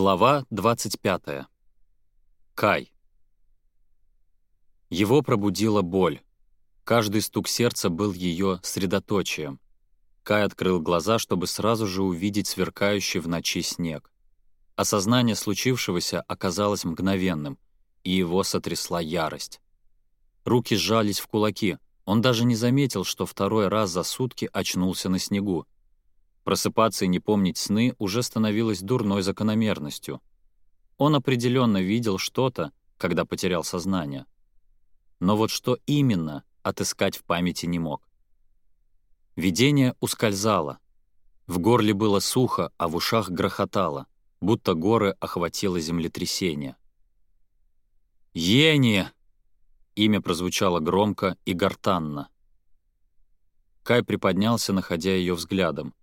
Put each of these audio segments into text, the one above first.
Глава 25. Кай. Его пробудила боль. Каждый стук сердца был ее средоточием. Кай открыл глаза, чтобы сразу же увидеть сверкающий в ночи снег. Осознание случившегося оказалось мгновенным, и его сотрясла ярость. Руки сжались в кулаки. Он даже не заметил, что второй раз за сутки очнулся на снегу. Просыпаться и не помнить сны уже становилось дурной закономерностью. Он определенно видел что-то, когда потерял сознание. Но вот что именно отыскать в памяти не мог. Видение ускользало. В горле было сухо, а в ушах грохотало, будто горы охватило землетрясение. «Ени!» Имя прозвучало громко и гортанно. Кай приподнялся, находя ее взглядом.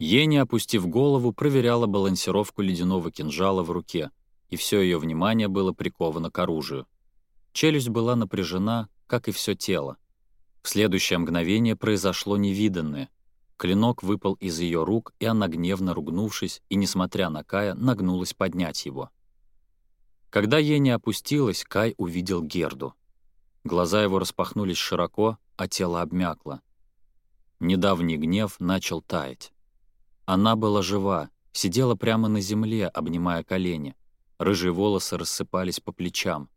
Ени, опустив голову, проверяла балансировку ледяного кинжала в руке, и все ее внимание было приковано к оружию. Челюсть была напряжена, как и все тело. В следующее мгновение произошло невиданное. Клинок выпал из ее рук, и она, гневно ругнувшись и, несмотря на Кая, нагнулась поднять его. Когда Ени опустилась, Кай увидел Герду. Глаза его распахнулись широко, а тело обмякло. Недавний гнев начал таять. Она была жива, сидела прямо на земле, обнимая колени. Рыжие волосы рассыпались по плечам.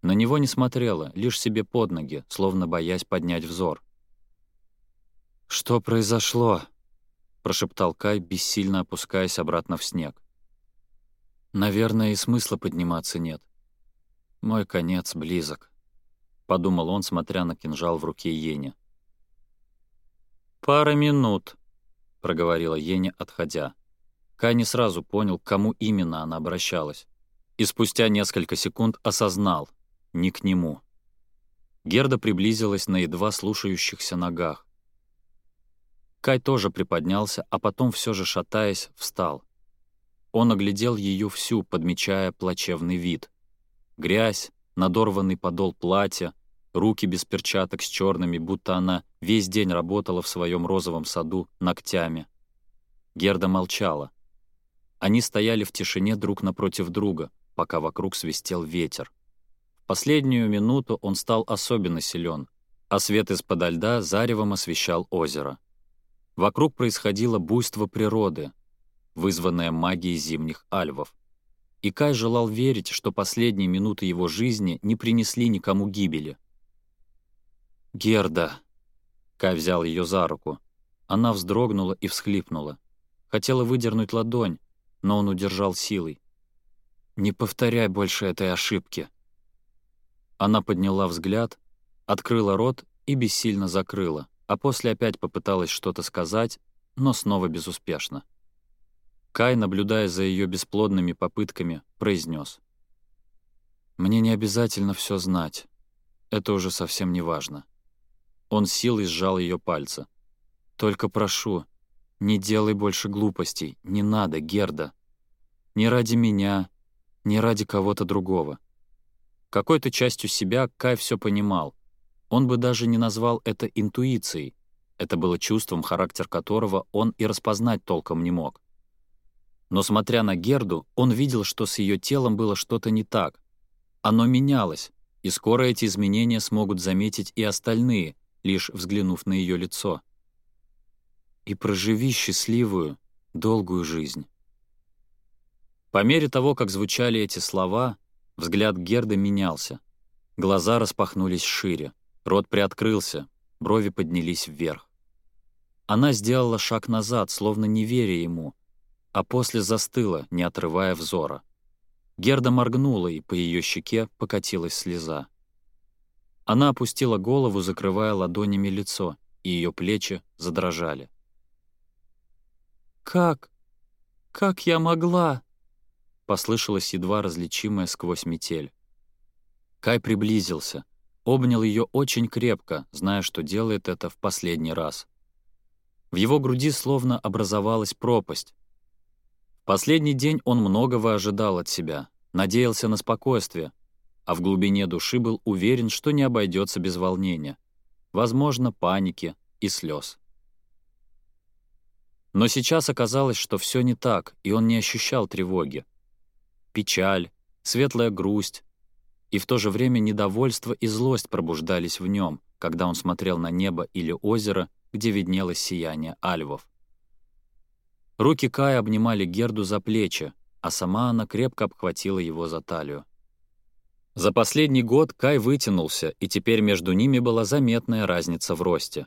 На него не смотрела, лишь себе под ноги, словно боясь поднять взор. «Что произошло?» — прошептал Кай, бессильно опускаясь обратно в снег. «Наверное, и смысла подниматься нет. Мой конец близок», — подумал он, смотря на кинжал в руке Йене. «Пара минут», — проговорила Еня, отходя. Кай не сразу понял, к кому именно она обращалась. И спустя несколько секунд осознал — не к нему. Герда приблизилась на едва слушающихся ногах. Кай тоже приподнялся, а потом, все же шатаясь, встал. Он оглядел ее всю, подмечая плачевный вид. Грязь, надорванный подол платья, руки без перчаток с черными, будто она весь день работала в своем розовом саду ногтями. Герда молчала. Они стояли в тишине друг напротив друга, пока вокруг свистел ветер. В последнюю минуту он стал особенно силен, а свет из-подо льда заревом освещал озеро. Вокруг происходило буйство природы, вызванное магией зимних альвов. И Кай желал верить, что последние минуты его жизни не принесли никому гибели — «Герда!» Кай взял ее за руку. Она вздрогнула и всхлипнула. Хотела выдернуть ладонь, но он удержал силой. «Не повторяй больше этой ошибки!» Она подняла взгляд, открыла рот и бессильно закрыла, а после опять попыталась что-то сказать, но снова безуспешно. Кай, наблюдая за ее бесплодными попытками, произнес: «Мне не обязательно все знать. Это уже совсем не важно. Он силой сжал ее пальцы. «Только прошу, не делай больше глупостей. Не надо, Герда. Не ради меня, не ради кого-то другого». Какой-то частью себя Кай все понимал. Он бы даже не назвал это интуицией. Это было чувством, характер которого он и распознать толком не мог. Но смотря на Герду, он видел, что с ее телом было что-то не так. Оно менялось, и скоро эти изменения смогут заметить и остальные, лишь взглянув на ее лицо. «И проживи счастливую, долгую жизнь». По мере того, как звучали эти слова, взгляд Герды менялся. Глаза распахнулись шире, рот приоткрылся, брови поднялись вверх. Она сделала шаг назад, словно не веря ему, а после застыла, не отрывая взора. Герда моргнула, и по ее щеке покатилась слеза. Она опустила голову, закрывая ладонями лицо, и ее плечи задрожали. «Как? Как я могла?» — послышалось едва различимое сквозь метель. Кай приблизился, обнял ее очень крепко, зная, что делает это в последний раз. В его груди словно образовалась пропасть. Последний день он многого ожидал от себя, надеялся на спокойствие, а в глубине души был уверен, что не обойдется без волнения, возможно, паники и слез. Но сейчас оказалось, что все не так, и он не ощущал тревоги. Печаль, светлая грусть и в то же время недовольство и злость пробуждались в нем, когда он смотрел на небо или озеро, где виднелось сияние альвов. Руки Кая обнимали Герду за плечи, а сама она крепко обхватила его за талию. За последний год Кай вытянулся, и теперь между ними была заметная разница в росте.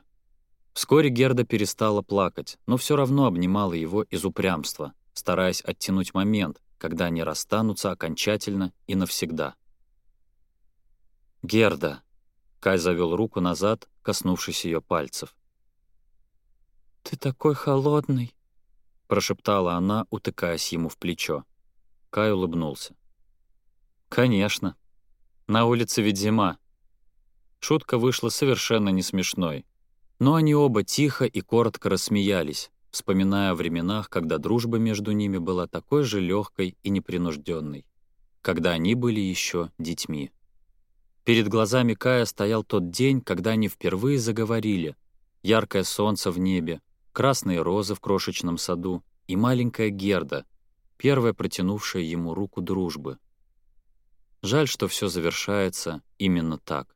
Вскоре Герда перестала плакать, но все равно обнимала его из упрямства, стараясь оттянуть момент, когда они расстанутся окончательно и навсегда. «Герда!» — Кай завел руку назад, коснувшись ее пальцев. «Ты такой холодный!» — прошептала она, утыкаясь ему в плечо. Кай улыбнулся. «Конечно!» На улице ведь зима. Шутка вышла совершенно не смешной. Но они оба тихо и коротко рассмеялись, вспоминая о временах, когда дружба между ними была такой же легкой и непринужденной, когда они были еще детьми. Перед глазами Кая стоял тот день, когда они впервые заговорили. Яркое солнце в небе, красные розы в крошечном саду и маленькая Герда, первая протянувшая ему руку дружбы — Жаль, что все завершается именно так.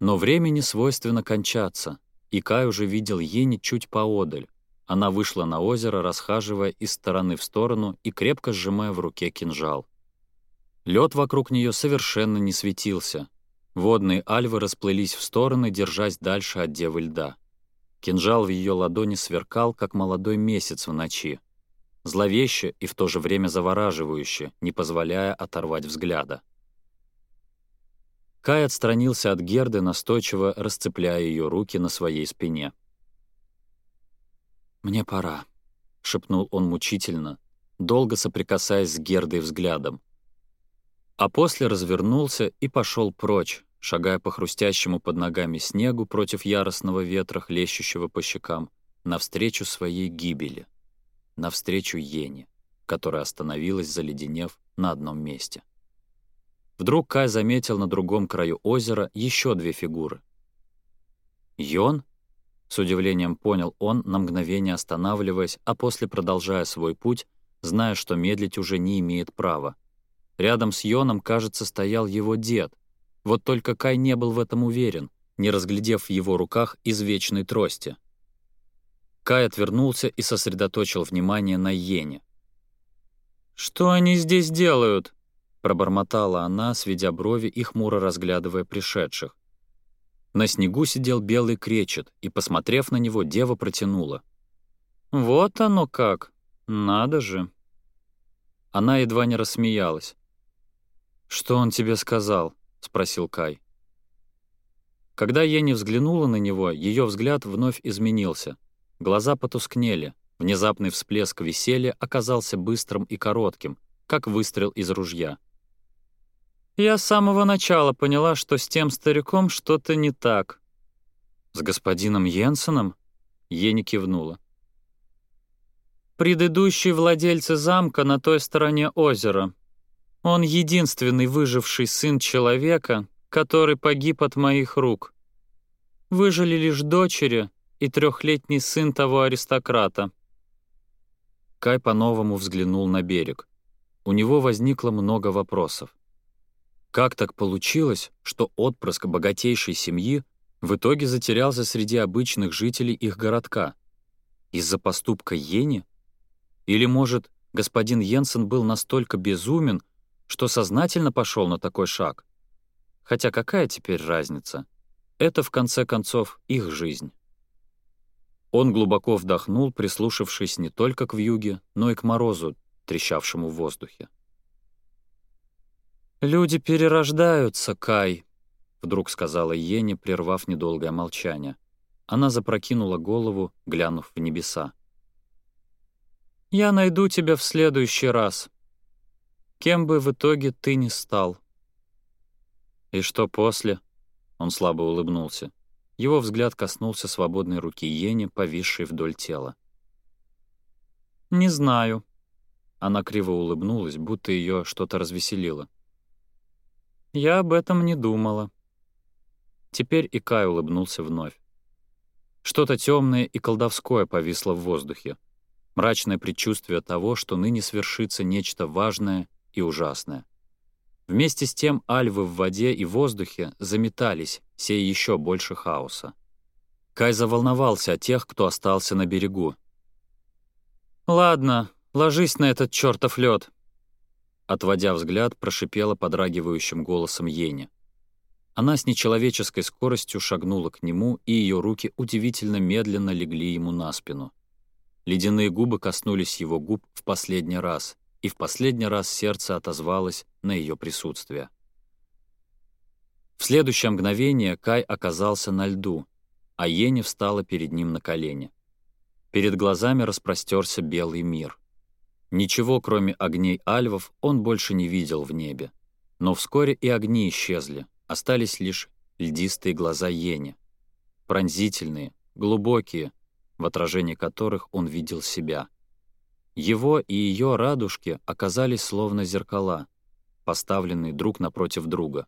Но времени свойственно кончаться, и Кай уже видел Ени чуть поодаль. Она вышла на озеро, расхаживая из стороны в сторону и крепко сжимая в руке кинжал. Лед вокруг нее совершенно не светился. Водные альвы расплылись в стороны, держась дальше от девы льда. Кинжал в ее ладони сверкал, как молодой месяц в ночи зловеще и в то же время завораживающе, не позволяя оторвать взгляда. Кай отстранился от Герды, настойчиво расцепляя ее руки на своей спине. «Мне пора», — шепнул он мучительно, долго соприкасаясь с Гердой взглядом. А после развернулся и пошел прочь, шагая по хрустящему под ногами снегу против яростного ветра, хлещущего по щекам, навстречу своей гибели навстречу Йене, которая остановилась, заледенев, на одном месте. Вдруг Кай заметил на другом краю озера еще две фигуры. «Йон?» — с удивлением понял он, на мгновение останавливаясь, а после продолжая свой путь, зная, что медлить уже не имеет права. Рядом с Йоном, кажется, стоял его дед. Вот только Кай не был в этом уверен, не разглядев в его руках извечной трости — Кай отвернулся и сосредоточил внимание на Йене. «Что они здесь делают?» — пробормотала она, сведя брови и хмуро разглядывая пришедших. На снегу сидел белый кречет, и, посмотрев на него, дева протянула. «Вот оно как! Надо же!» Она едва не рассмеялась. «Что он тебе сказал?» — спросил Кай. Когда Ени взглянула на него, ее взгляд вновь изменился — Глаза потускнели, внезапный всплеск веселья оказался быстрым и коротким, как выстрел из ружья. «Я с самого начала поняла, что с тем стариком что-то не так». «С господином Йенсеном?» — Ени кивнула. Предыдущий владелец замка на той стороне озера. Он единственный выживший сын человека, который погиб от моих рук. Выжили лишь дочери, и трехлетний сын того аристократа». Кай по-новому взглянул на берег. У него возникло много вопросов. Как так получилось, что отпрыск богатейшей семьи в итоге затерялся среди обычных жителей их городка? Из-за поступка Йени? Или, может, господин Йенсен был настолько безумен, что сознательно пошел на такой шаг? Хотя какая теперь разница? Это, в конце концов, их жизнь. Он глубоко вдохнул, прислушавшись не только к вьюге, но и к морозу, трещавшему в воздухе. «Люди перерождаются, Кай», — вдруг сказала Йенни, прервав недолгое молчание. Она запрокинула голову, глянув в небеса. «Я найду тебя в следующий раз, кем бы в итоге ты ни стал». «И что после?» — он слабо улыбнулся. Его взгляд коснулся свободной руки Ени, повисшей вдоль тела. «Не знаю». Она криво улыбнулась, будто ее что-то развеселило. «Я об этом не думала». Теперь и Кай улыбнулся вновь. Что-то темное и колдовское повисло в воздухе. Мрачное предчувствие того, что ныне свершится нечто важное и ужасное. Вместе с тем альвы в воде и воздухе заметались, сея еще больше хаоса. Кай заволновался о тех, кто остался на берегу. «Ладно, ложись на этот чертов лед. Отводя взгляд, прошипела подрагивающим голосом Ени. Она с нечеловеческой скоростью шагнула к нему, и ее руки удивительно медленно легли ему на спину. Ледяные губы коснулись его губ в последний раз — и в последний раз сердце отозвалось на ее присутствие. В следующее мгновение Кай оказался на льду, а Ени встала перед ним на колени. Перед глазами распростерся белый мир. Ничего, кроме огней альвов, он больше не видел в небе. Но вскоре и огни исчезли, остались лишь льдистые глаза Ени. Пронзительные, глубокие, в отражении которых он видел себя — его и ее радужки оказались словно зеркала, поставленные друг напротив друга.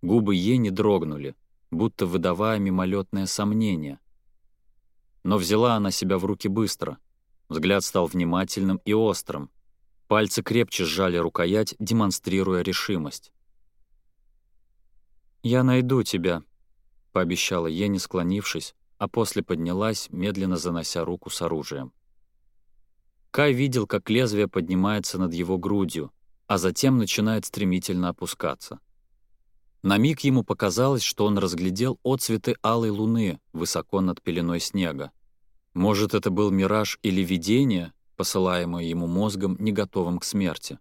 Губы Ени дрогнули, будто выдавая мимолетное сомнение. Но взяла она себя в руки быстро. Взгляд стал внимательным и острым. Пальцы крепче сжали рукоять, демонстрируя решимость. «Я найду тебя», — пообещала Ени, склонившись, а после поднялась, медленно занося руку с оружием. Кай видел, как лезвие поднимается над его грудью, а затем начинает стремительно опускаться. На миг ему показалось, что он разглядел отцветы алой луны высоко над пеленой снега. Может, это был мираж или видение, посылаемое ему мозгом, не готовым к смерти.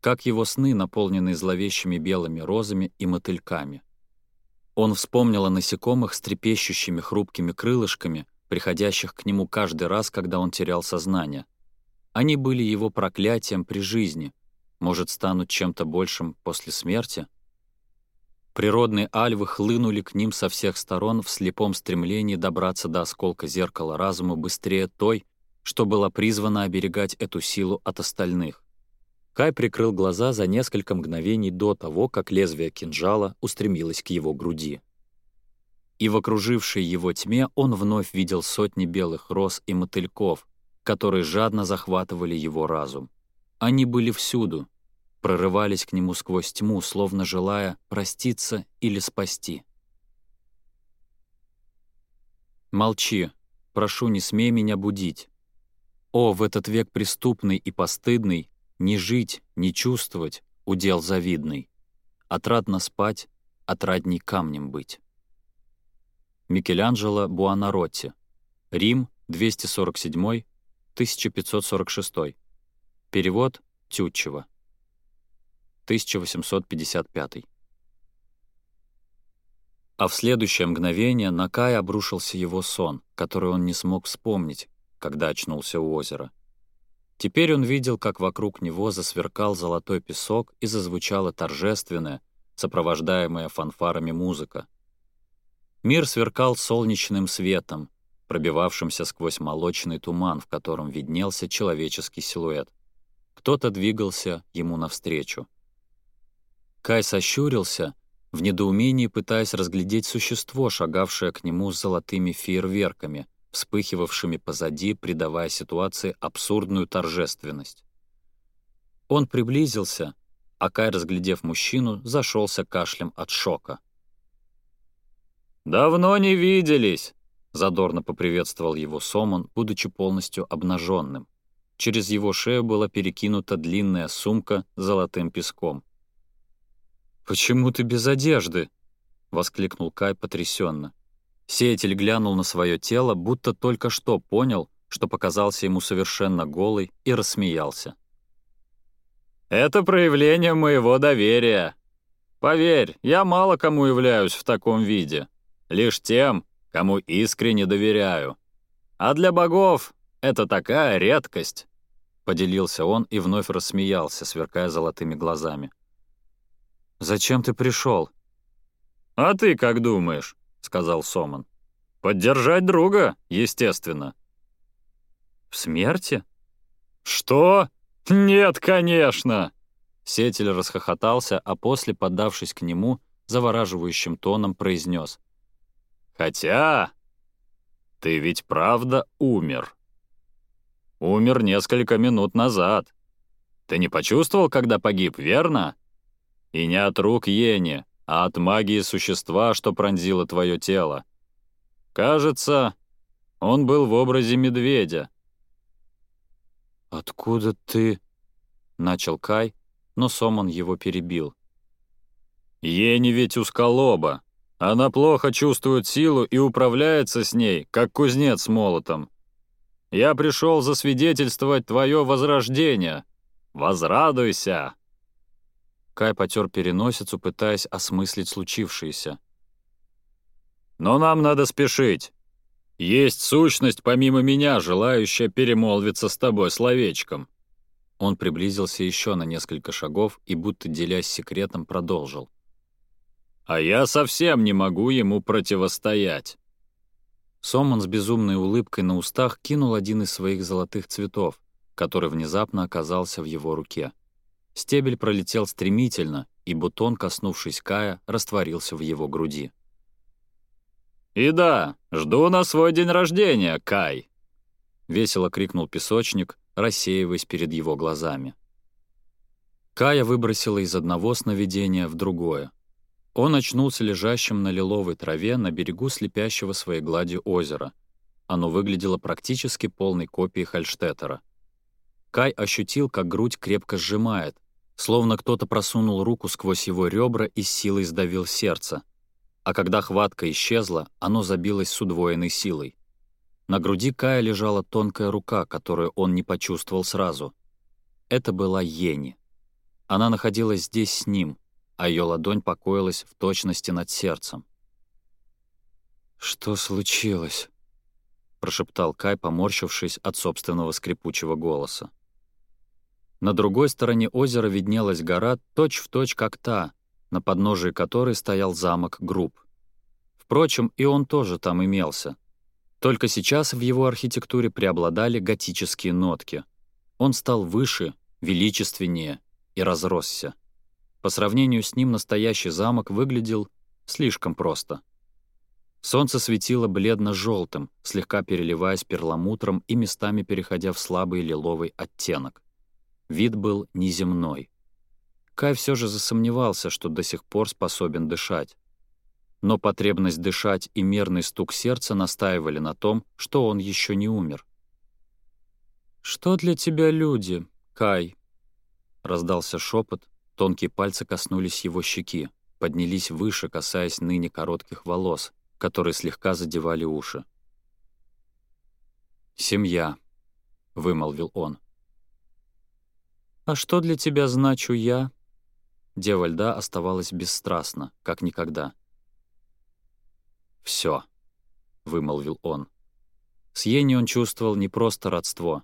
Как его сны, наполненные зловещими белыми розами и мотыльками. Он вспомнил о насекомых с трепещущими хрупкими крылышками, приходящих к нему каждый раз, когда он терял сознание. Они были его проклятием при жизни, может, станут чем-то большим после смерти? Природные альвы хлынули к ним со всех сторон в слепом стремлении добраться до осколка зеркала разума быстрее той, что была призвана оберегать эту силу от остальных. Кай прикрыл глаза за несколько мгновений до того, как лезвие кинжала устремилось к его груди и в окружившей его тьме он вновь видел сотни белых роз и мотыльков, которые жадно захватывали его разум. Они были всюду, прорывались к нему сквозь тьму, словно желая проститься или спасти. «Молчи, прошу, не смей меня будить. О, в этот век преступный и постыдный, не жить, не чувствовать, удел завидный. Отрадно спать, отрадней камнем быть». Микеланджело Буонаротти. Рим, 247, 1546. Перевод Тютчева. 1855. А в следующее мгновение на Кай обрушился его сон, который он не смог вспомнить, когда очнулся у озера. Теперь он видел, как вокруг него засверкал золотой песок и зазвучала торжественная, сопровождаемая фанфарами музыка — Мир сверкал солнечным светом, пробивавшимся сквозь молочный туман, в котором виднелся человеческий силуэт. Кто-то двигался ему навстречу. Кай сощурился, в недоумении пытаясь разглядеть существо, шагавшее к нему с золотыми фейерверками, вспыхивавшими позади, придавая ситуации абсурдную торжественность. Он приблизился, а Кай, разглядев мужчину, зашелся кашлем от шока. «Давно не виделись!» — задорно поприветствовал его Сомон, будучи полностью обнаженным. Через его шею была перекинута длинная сумка с золотым песком. «Почему ты без одежды?» — воскликнул Кай потрясенно. Сеятель глянул на свое тело, будто только что понял, что показался ему совершенно голый, и рассмеялся. «Это проявление моего доверия. Поверь, я мало кому являюсь в таком виде лишь тем, кому искренне доверяю. А для богов это такая редкость!» Поделился он и вновь рассмеялся, сверкая золотыми глазами. «Зачем ты пришел?» «А ты как думаешь?» — сказал Соман. «Поддержать друга, естественно». «В смерти?» «Что? Нет, конечно!» Сетель расхохотался, а после, поддавшись к нему, завораживающим тоном произнес. Хотя... Ты ведь правда умер. Умер несколько минут назад. Ты не почувствовал, когда погиб, верно? И не от рук Йени, а от магии существа, что пронзило твое тело. Кажется, он был в образе медведя. «Откуда ты?» — начал Кай, но Сомон его перебил. «Ени ведь усколоба. Она плохо чувствует силу и управляется с ней, как кузнец с молотом. Я пришел засвидетельствовать твое возрождение. Возрадуйся!» Кай потер переносицу, пытаясь осмыслить случившееся. «Но нам надо спешить. Есть сущность помимо меня, желающая перемолвиться с тобой словечком». Он приблизился еще на несколько шагов и, будто делясь секретом, продолжил а я совсем не могу ему противостоять». Сомон с безумной улыбкой на устах кинул один из своих золотых цветов, который внезапно оказался в его руке. Стебель пролетел стремительно, и бутон, коснувшись Кая, растворился в его груди. «И да, жду на свой день рождения, Кай!» — весело крикнул песочник, рассеиваясь перед его глазами. Кая выбросила из одного сновидения в другое. Он очнулся лежащим на лиловой траве на берегу слепящего своей глади озера. Оно выглядело практически полной копией Хальштеттера. Кай ощутил, как грудь крепко сжимает, словно кто-то просунул руку сквозь его ребра и силой сдавил сердце. А когда хватка исчезла, оно забилось с удвоенной силой. На груди Кая лежала тонкая рука, которую он не почувствовал сразу. Это была Ени. Она находилась здесь с ним — а ее ладонь покоилась в точности над сердцем. «Что случилось?» — прошептал Кай, поморщившись от собственного скрипучего голоса. На другой стороне озера виднелась гора точь-в-точь точь как та, на подножии которой стоял замок Групп. Впрочем, и он тоже там имелся. Только сейчас в его архитектуре преобладали готические нотки. Он стал выше, величественнее и разросся. По сравнению с ним настоящий замок выглядел слишком просто. Солнце светило бледно-желтым, слегка переливаясь перламутром и местами переходя в слабый лиловый оттенок. Вид был неземной. Кай все же засомневался, что до сих пор способен дышать. Но потребность дышать и мерный стук сердца настаивали на том, что он еще не умер. «Что для тебя люди, Кай?» — раздался шепот, Тонкие пальцы коснулись его щеки, поднялись выше, касаясь ныне коротких волос, которые слегка задевали уши. «Семья», — вымолвил он. «А что для тебя значу я?» Дева льда оставалась бесстрастна, как никогда. «Всё», — вымолвил он. С Йенни он чувствовал не просто родство.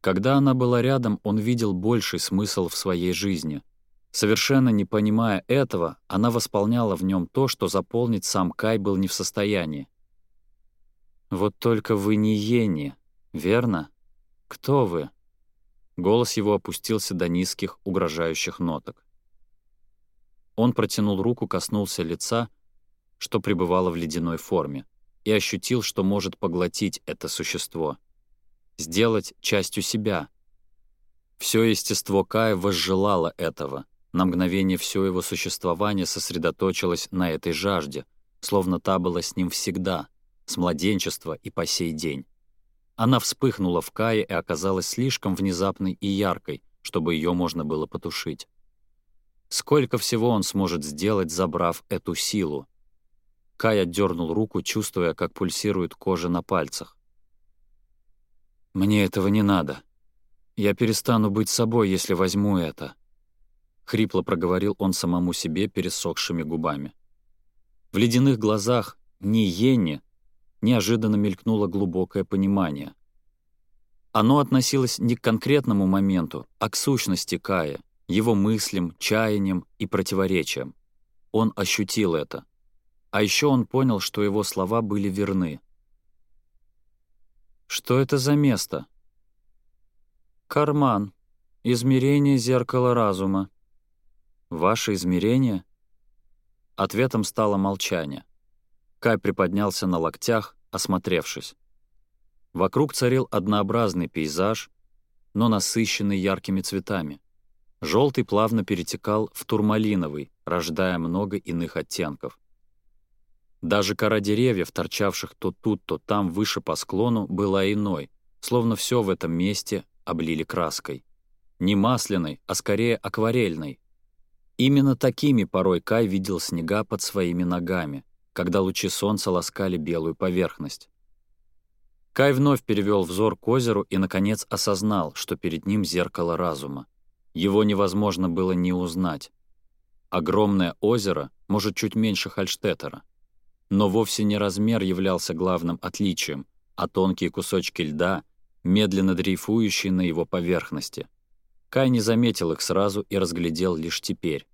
Когда она была рядом, он видел больший смысл в своей жизни — Совершенно не понимая этого, она восполняла в нем то, что заполнить сам Кай был не в состоянии. «Вот только вы не Йенни, верно? Кто вы?» Голос его опустился до низких, угрожающих ноток. Он протянул руку, коснулся лица, что пребывало в ледяной форме, и ощутил, что может поглотить это существо. Сделать частью себя. Все естество Кая возжелало этого, на мгновение все его существование сосредоточилось на этой жажде, словно та была с ним всегда, с младенчества и по сей день. Она вспыхнула в Кае и оказалась слишком внезапной и яркой, чтобы ее можно было потушить. Сколько всего он сможет сделать, забрав эту силу? Кай отдернул руку, чувствуя, как пульсирует кожа на пальцах. «Мне этого не надо. Я перестану быть собой, если возьму это», Хрипло проговорил он самому себе пересохшими губами. В ледяных глазах ни Йенни неожиданно мелькнуло глубокое понимание. Оно относилось не к конкретному моменту, а к сущности Кая, его мыслям, чаяниям и противоречиям. Он ощутил это. А еще он понял, что его слова были верны. «Что это за место?» «Карман. Измерение зеркала разума», «Ваше измерение?» Ответом стало молчание. Кай приподнялся на локтях, осмотревшись. Вокруг царил однообразный пейзаж, но насыщенный яркими цветами. Желтый плавно перетекал в турмалиновый, рождая много иных оттенков. Даже кора деревьев, торчавших то тут, то там, выше по склону, была иной, словно все в этом месте облили краской. Не масляной, а скорее акварельной, Именно такими порой Кай видел снега под своими ногами, когда лучи солнца ласкали белую поверхность. Кай вновь перевел взор к озеру и, наконец, осознал, что перед ним зеркало разума. Его невозможно было не узнать. Огромное озеро, может, чуть меньше Хальштеттера. Но вовсе не размер являлся главным отличием, а тонкие кусочки льда, медленно дрейфующие на его поверхности — Кай не заметил их сразу и разглядел лишь теперь.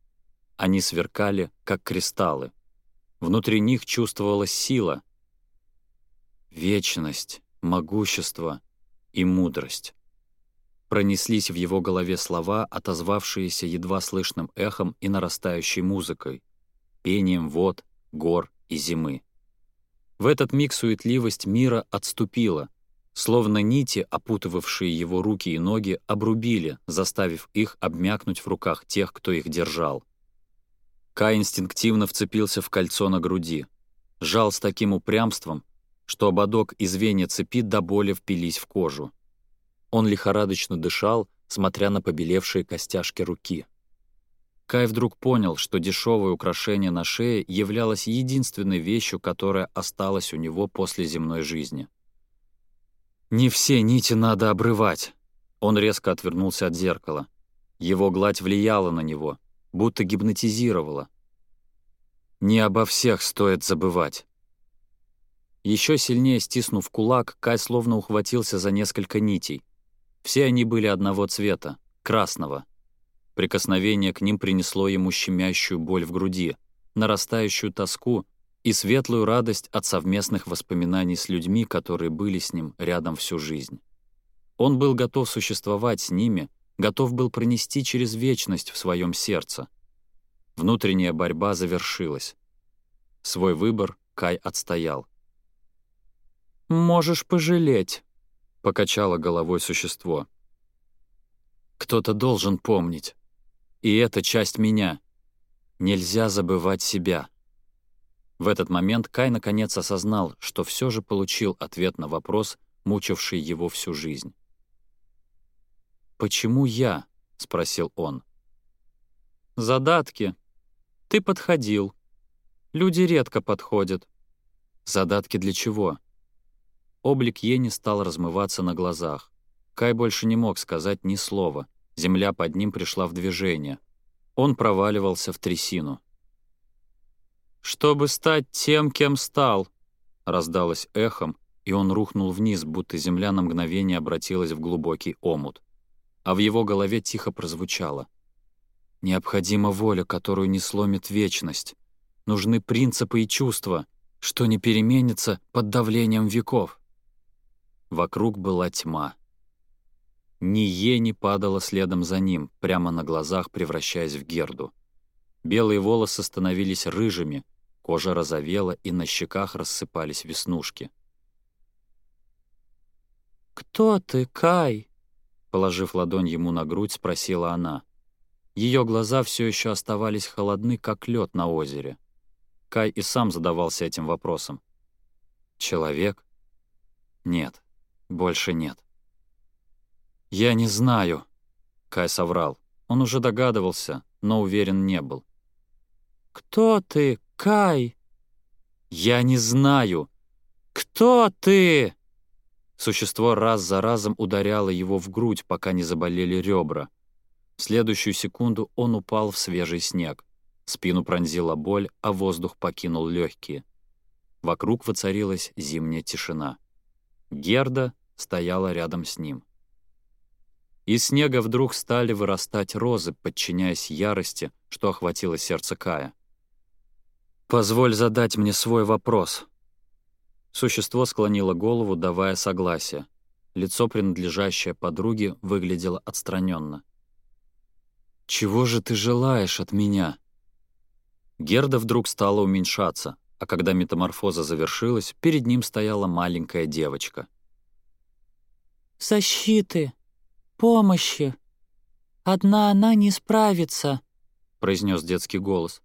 Они сверкали, как кристаллы. Внутри них чувствовалась сила. Вечность, могущество и мудрость. Пронеслись в его голове слова, отозвавшиеся едва слышным эхом и нарастающей музыкой, пением вод, гор и зимы. В этот миг суетливость мира отступила, Словно нити, опутывавшие его руки и ноги, обрубили, заставив их обмякнуть в руках тех, кто их держал. Кай инстинктивно вцепился в кольцо на груди. Жал с таким упрямством, что ободок и звенья цепи до боли впились в кожу. Он лихорадочно дышал, смотря на побелевшие костяшки руки. Кай вдруг понял, что дешевое украшение на шее являлось единственной вещью, которая осталась у него после земной жизни. «Не все нити надо обрывать!» Он резко отвернулся от зеркала. Его гладь влияла на него, будто гипнотизировала. «Не обо всех стоит забывать!» Еще сильнее стиснув кулак, Кай словно ухватился за несколько нитей. Все они были одного цвета — красного. Прикосновение к ним принесло ему щемящую боль в груди, нарастающую тоску и светлую радость от совместных воспоминаний с людьми, которые были с ним рядом всю жизнь. Он был готов существовать с ними, готов был пронести через вечность в своем сердце. Внутренняя борьба завершилась. Свой выбор Кай отстоял. «Можешь пожалеть», — покачало головой существо. «Кто-то должен помнить. И это часть меня. Нельзя забывать себя». В этот момент Кай наконец осознал, что все же получил ответ на вопрос, мучивший его всю жизнь. «Почему я?» — спросил он. «Задатки. Ты подходил. Люди редко подходят». «Задатки для чего?» Облик Ени стал размываться на глазах. Кай больше не мог сказать ни слова. Земля под ним пришла в движение. Он проваливался в трясину чтобы стать тем, кем стал!» Раздалось эхом, и он рухнул вниз, будто земля на мгновение обратилась в глубокий омут. А в его голове тихо прозвучало. «Необходима воля, которую не сломит вечность. Нужны принципы и чувства, что не переменится под давлением веков». Вокруг была тьма. Ни е не падала следом за ним, прямо на глазах превращаясь в герду. Белые волосы становились рыжими — Кожа розовела, и на щеках рассыпались веснушки. «Кто ты, Кай?» Положив ладонь ему на грудь, спросила она. Ее глаза все еще оставались холодны, как лед на озере. Кай и сам задавался этим вопросом. «Человек?» «Нет, больше нет». «Я не знаю», — Кай соврал. Он уже догадывался, но уверен не был. «Кто ты, Кай!» «Я не знаю!» «Кто ты?» Существо раз за разом ударяло его в грудь, пока не заболели ребра. В следующую секунду он упал в свежий снег. Спину пронзила боль, а воздух покинул легкие. Вокруг воцарилась зимняя тишина. Герда стояла рядом с ним. Из снега вдруг стали вырастать розы, подчиняясь ярости, что охватило сердце Кая. «Позволь задать мне свой вопрос». Существо склонило голову, давая согласие. Лицо, принадлежащее подруге, выглядело отстраненно. «Чего же ты желаешь от меня?» Герда вдруг стала уменьшаться, а когда метаморфоза завершилась, перед ним стояла маленькая девочка. «Защиты! Помощи! Одна она не справится!» — произнес детский голос.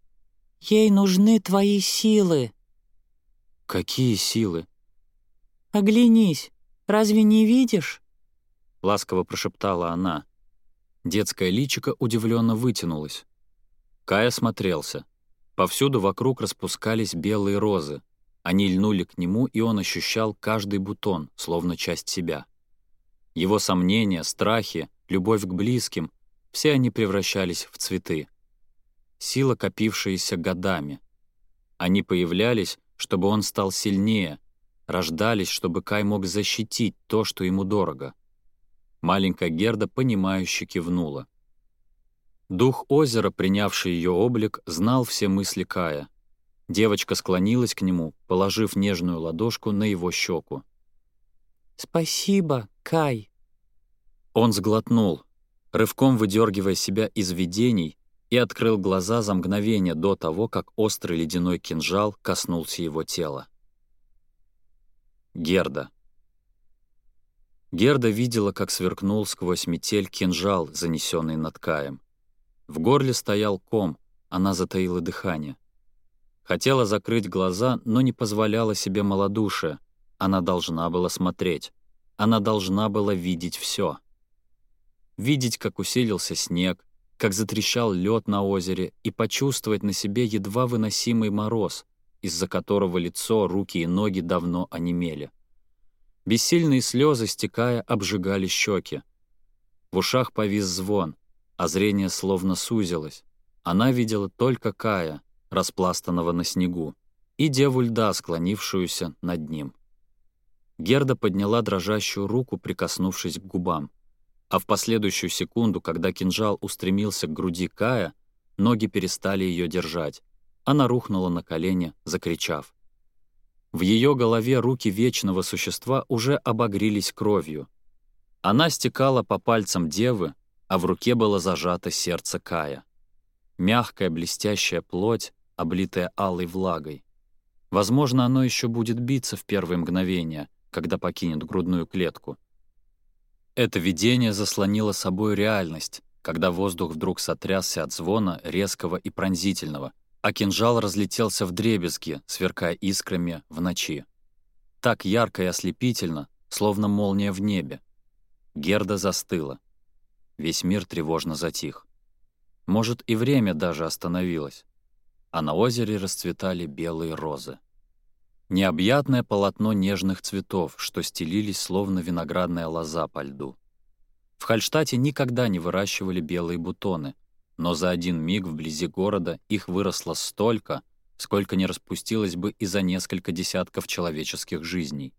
Ей нужны твои силы». «Какие силы?» «Оглянись, разве не видишь?» — ласково прошептала она. Детское личико удивленно вытянулось. Кая смотрелся. Повсюду вокруг распускались белые розы. Они льнули к нему, и он ощущал каждый бутон, словно часть себя. Его сомнения, страхи, любовь к близким — все они превращались в цветы — сила, копившаяся годами. Они появлялись, чтобы он стал сильнее, рождались, чтобы Кай мог защитить то, что ему дорого. Маленькая Герда, понимающе кивнула. Дух озера, принявший ее облик, знал все мысли Кая. Девочка склонилась к нему, положив нежную ладошку на его щеку. «Спасибо, Кай!» Он сглотнул, рывком выдергивая себя из видений, и открыл глаза за мгновение до того, как острый ледяной кинжал коснулся его тела. Герда. Герда видела, как сверкнул сквозь метель кинжал, занесенный над Каем. В горле стоял ком, она затаила дыхание. Хотела закрыть глаза, но не позволяла себе малодушие. Она должна была смотреть. Она должна была видеть все. Видеть, как усилился снег, как затрещал лед на озере, и почувствовать на себе едва выносимый мороз, из-за которого лицо, руки и ноги давно онемели. Бессильные слезы, стекая, обжигали щеки. В ушах повис звон, а зрение словно сузилось. Она видела только Кая, распластанного на снегу, и деву льда, склонившуюся над ним. Герда подняла дрожащую руку, прикоснувшись к губам — а в последующую секунду, когда кинжал устремился к груди Кая, ноги перестали ее держать. Она рухнула на колени, закричав. В ее голове руки вечного существа уже обогрились кровью. Она стекала по пальцам девы, а в руке было зажато сердце Кая. Мягкая блестящая плоть, облитая алой влагой. Возможно, оно еще будет биться в первые мгновения, когда покинет грудную клетку — это видение заслонило собой реальность, когда воздух вдруг сотрясся от звона резкого и пронзительного, а кинжал разлетелся в дребезги, сверкая искрами в ночи. Так ярко и ослепительно, словно молния в небе. Герда застыла. Весь мир тревожно затих. Может, и время даже остановилось. А на озере расцветали белые розы необъятное полотно нежных цветов, что стелились словно виноградная лоза по льду. В Хальштате никогда не выращивали белые бутоны, но за один миг вблизи города их выросло столько, сколько не распустилось бы и за несколько десятков человеческих жизней.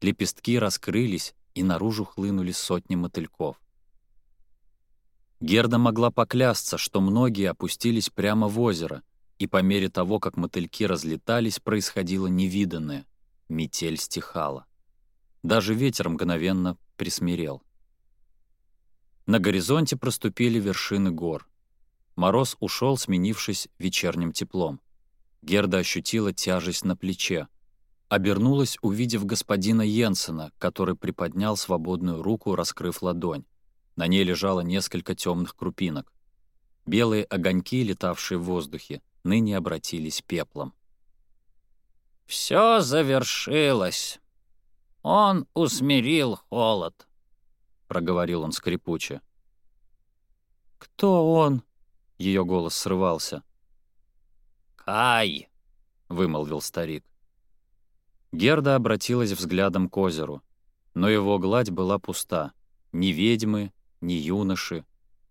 Лепестки раскрылись, и наружу хлынули сотни мотыльков. Герда могла поклясться, что многие опустились прямо в озеро, и по мере того, как мотыльки разлетались, происходило невиданное. Метель стихала. Даже ветер мгновенно присмирел. На горизонте проступили вершины гор. Мороз ушел, сменившись вечерним теплом. Герда ощутила тяжесть на плече. Обернулась, увидев господина Йенсена, который приподнял свободную руку, раскрыв ладонь. На ней лежало несколько темных крупинок. Белые огоньки, летавшие в воздухе, ныне обратились пеплом. «Все завершилось. Он усмирил холод», — проговорил он скрипуче. «Кто он?» — ее голос срывался. «Кай», — вымолвил старик. Герда обратилась взглядом к озеру, но его гладь была пуста. Ни ведьмы, ни юноши,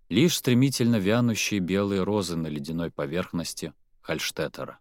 лишь стремительно вянущие белые розы на ледяной поверхности Хальштеттера.